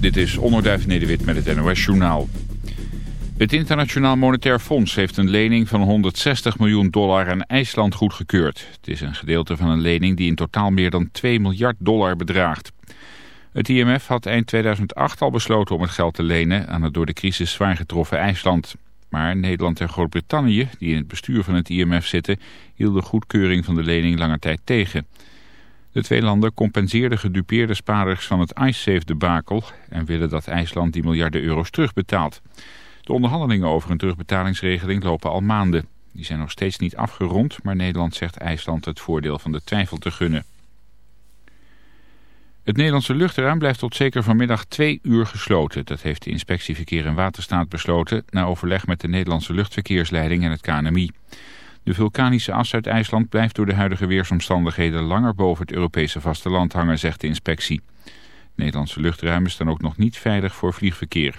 Dit is Onderduif Nederwit met het NOS Journaal. Het Internationaal Monetair Fonds heeft een lening van 160 miljoen dollar aan IJsland goedgekeurd. Het is een gedeelte van een lening die in totaal meer dan 2 miljard dollar bedraagt. Het IMF had eind 2008 al besloten om het geld te lenen aan het door de crisis zwaar getroffen IJsland. Maar Nederland en Groot-Brittannië, die in het bestuur van het IMF zitten, hielden goedkeuring van de lening lange tijd tegen. De twee landen compenseerden gedupeerde spaarders van het IceSafe-debakel en willen dat IJsland die miljarden euro's terugbetaalt. De onderhandelingen over een terugbetalingsregeling lopen al maanden. Die zijn nog steeds niet afgerond, maar Nederland zegt IJsland het voordeel van de twijfel te gunnen. Het Nederlandse luchtruim blijft tot zeker vanmiddag twee uur gesloten. Dat heeft de inspectie Verkeer en Waterstaat besloten... na overleg met de Nederlandse luchtverkeersleiding en het KNMI. De vulkanische as uit IJsland blijft door de huidige weersomstandigheden... langer boven het Europese vasteland hangen, zegt de inspectie. Nederlandse luchtruim is dan ook nog niet veilig voor vliegverkeer.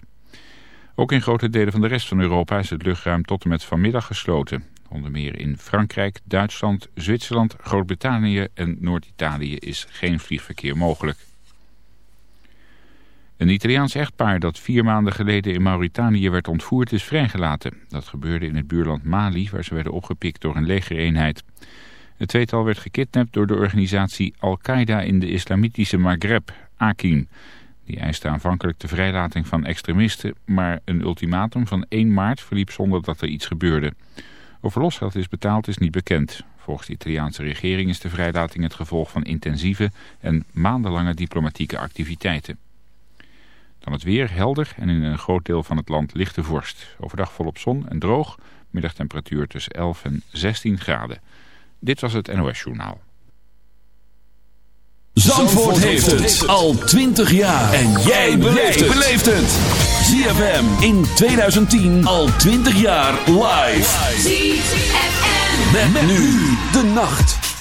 Ook in grote delen van de rest van Europa is het luchtruim tot en met vanmiddag gesloten. Onder meer in Frankrijk, Duitsland, Zwitserland, Groot-Brittannië en Noord-Italië is geen vliegverkeer mogelijk. Een Italiaans echtpaar dat vier maanden geleden in Mauritanië werd ontvoerd is vrijgelaten. Dat gebeurde in het buurland Mali waar ze werden opgepikt door een legereenheid. Het tweetal werd gekidnapt door de organisatie Al-Qaeda in de islamitische Maghreb, Akin. Die eiste aanvankelijk de vrijlating van extremisten, maar een ultimatum van 1 maart verliep zonder dat er iets gebeurde. Of losgeld is betaald is niet bekend. Volgens de Italiaanse regering is de vrijlating het gevolg van intensieve en maandenlange diplomatieke activiteiten. Dan het weer helder en in een groot deel van het land lichte vorst. Overdag volop zon en droog, middagtemperatuur tussen 11 en 16 graden. Dit was het NOS Journaal. Zandvoort, heeft het al 20 jaar. En jij beleeft het. ZFM in 2010 al 20 jaar live. ZFM. Met, nu de nacht.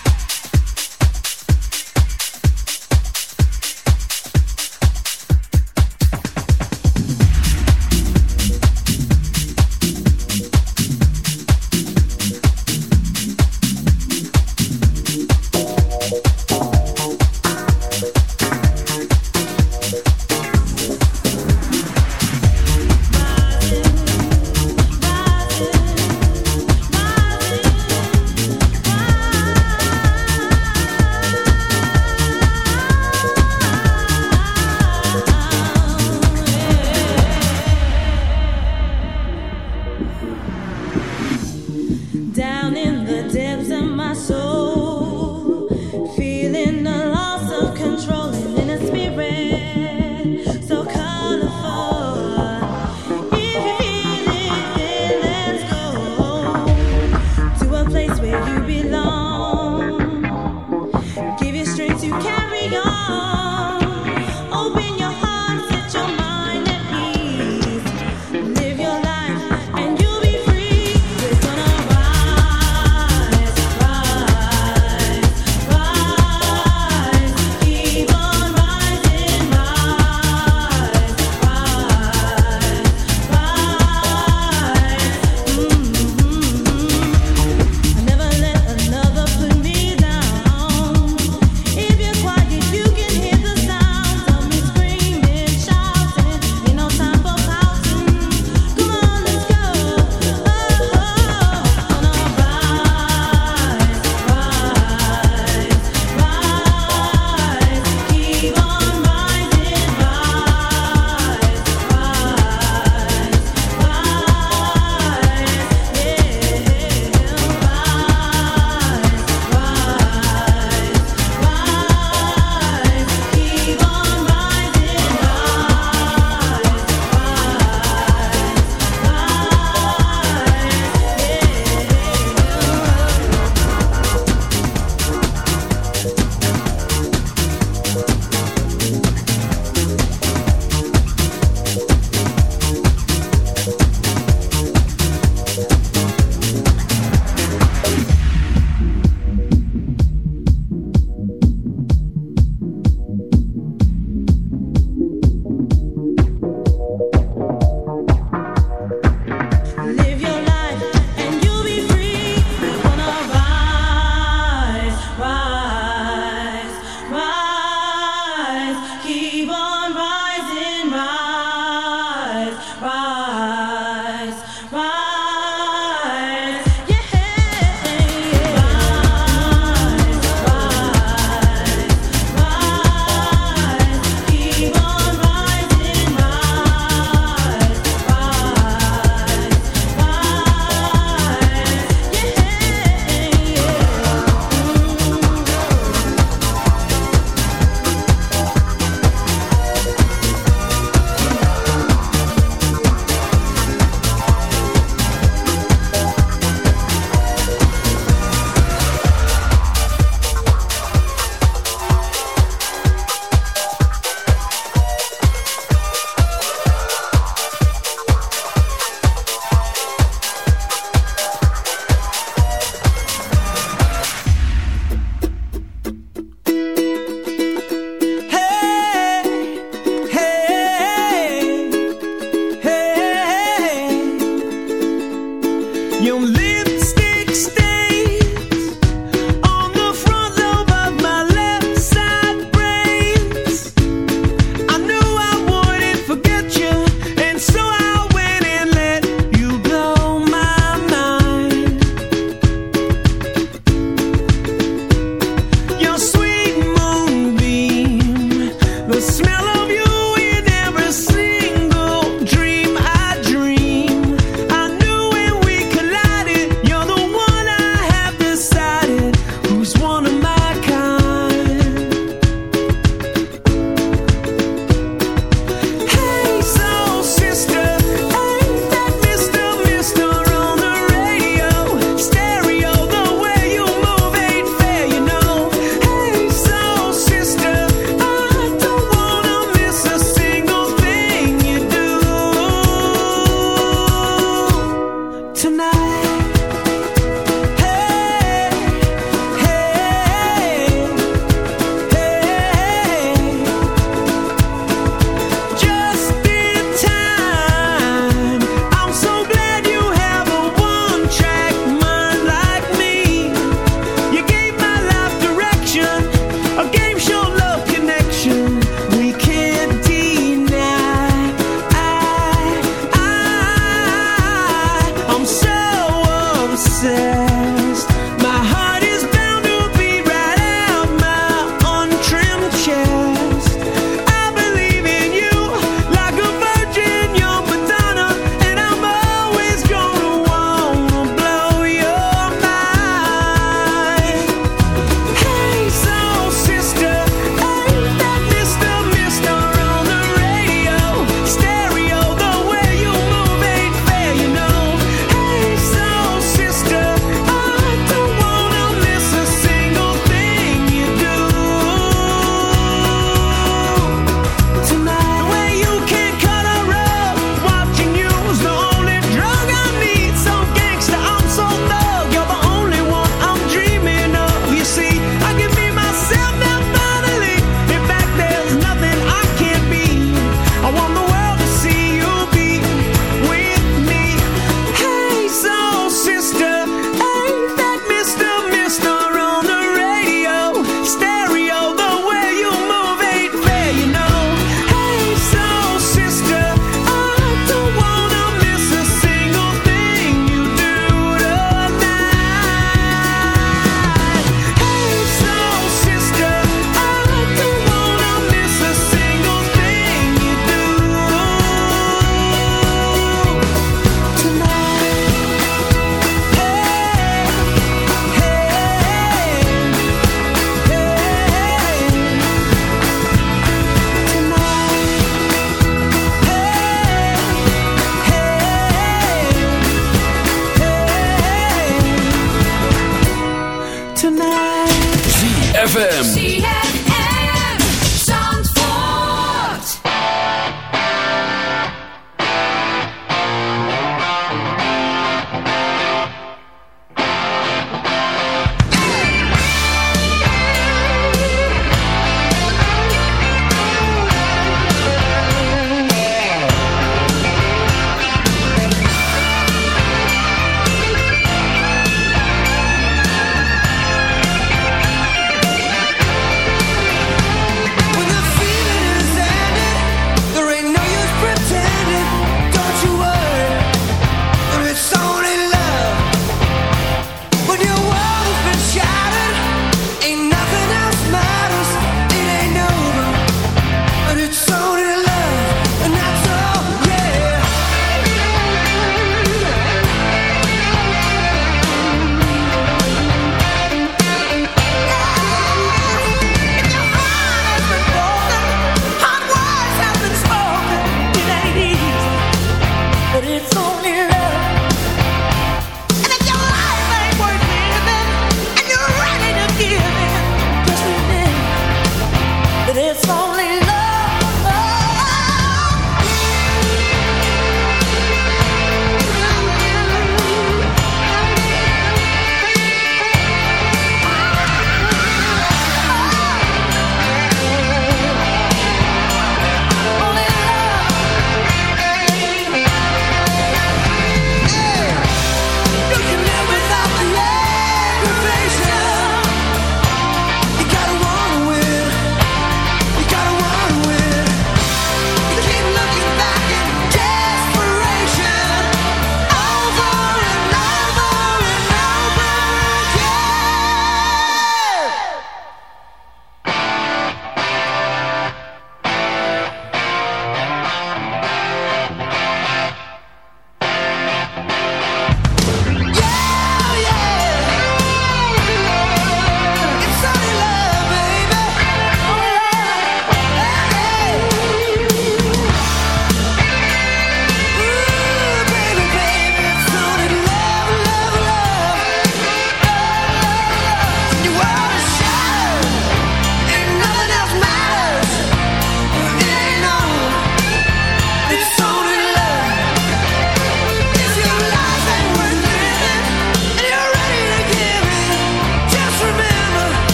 ZFM.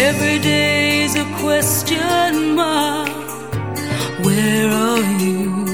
Every day's a question mark. Where are you?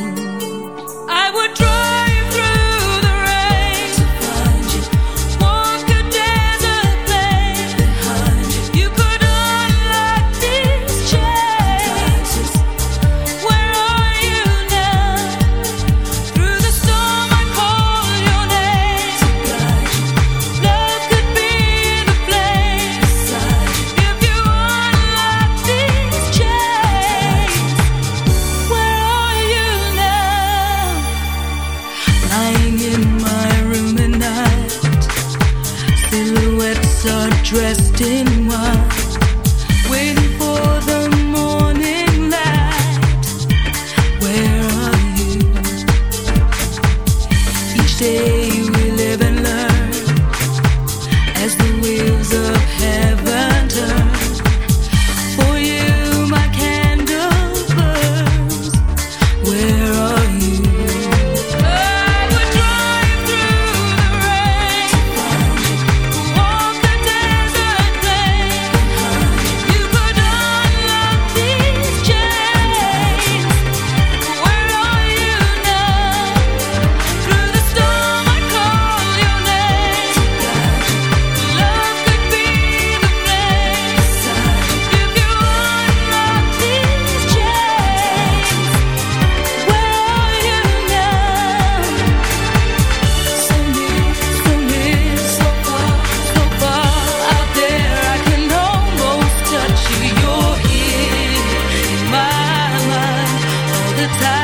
time.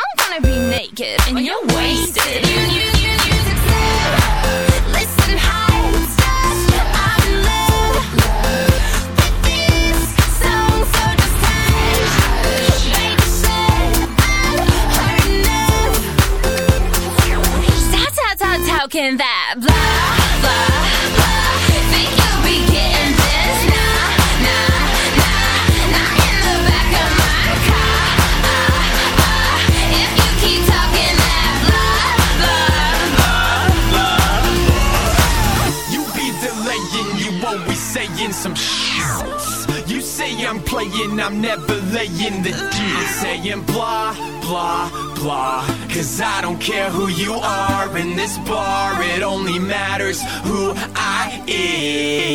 Gonna be naked and you're wasted. You, you, you, you succeed Listen, I'm in love. This so how can that some shit. You say I'm playing, I'm never laying the deal. Saying blah, blah, blah. Cause I don't care who you are in this bar, it only matters who I am.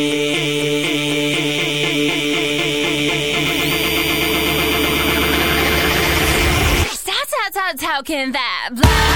How, how, how, can that blah,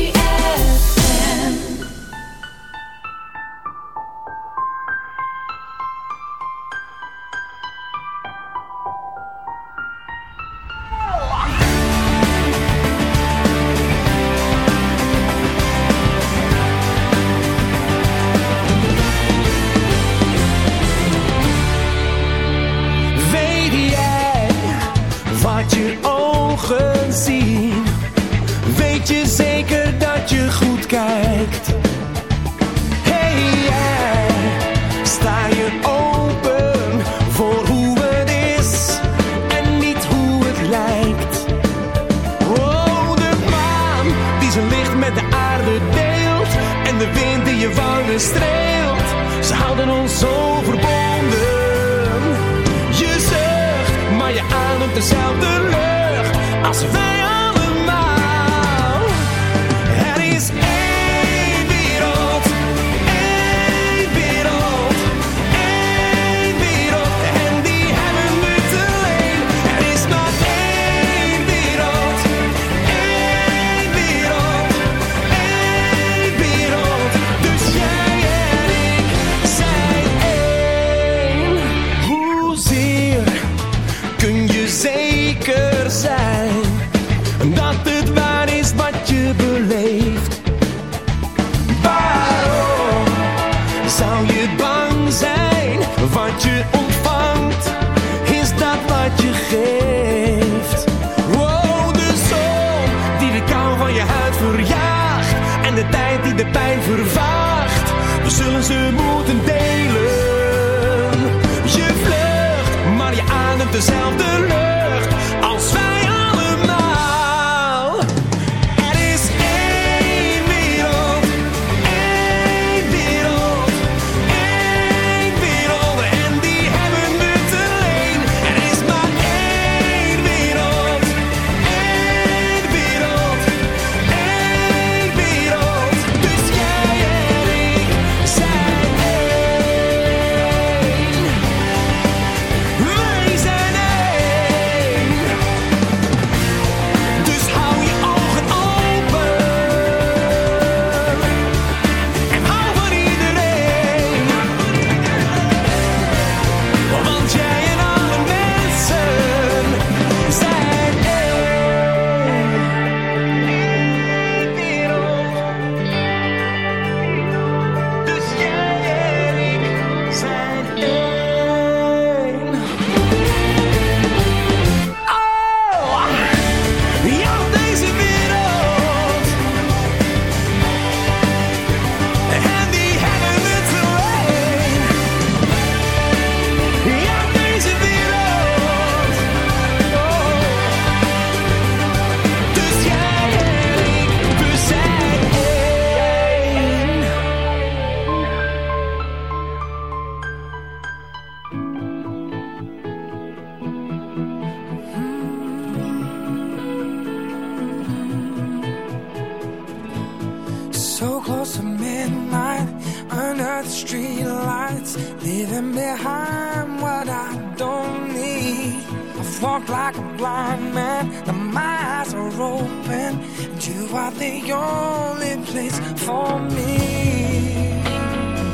The street lights, leaving behind what I don't need. I've walked like a blind man, now my eyes are open, and you are the only place for me.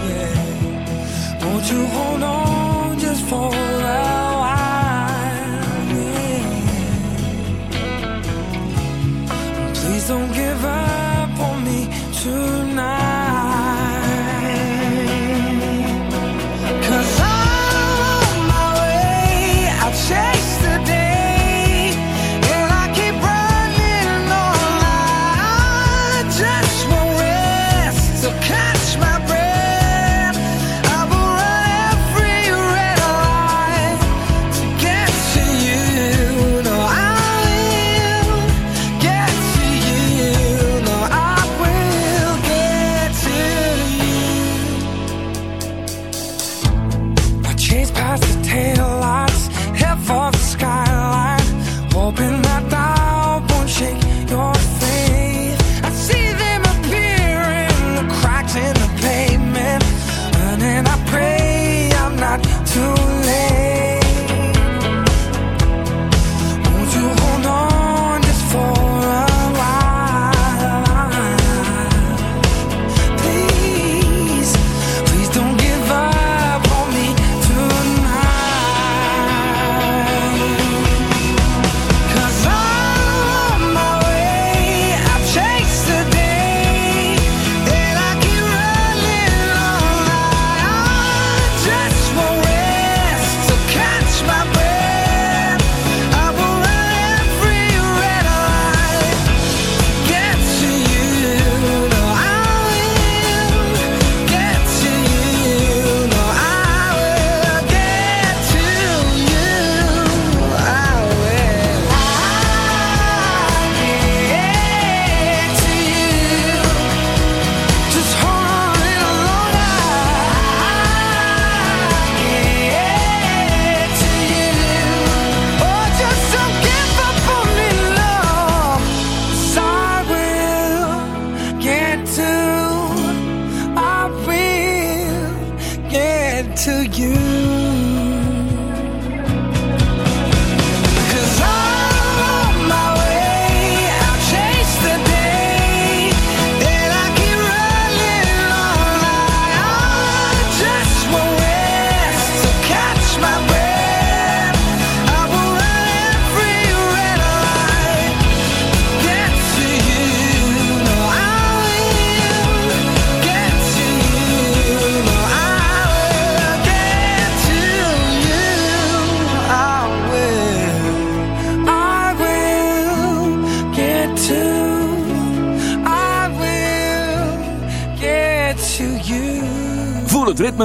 Yeah. Won't you hold on just for a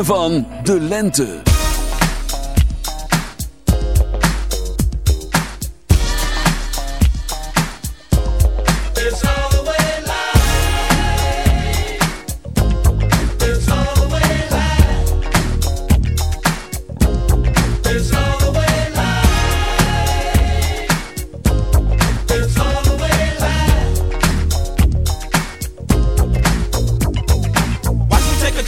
van de lente.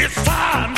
It's time.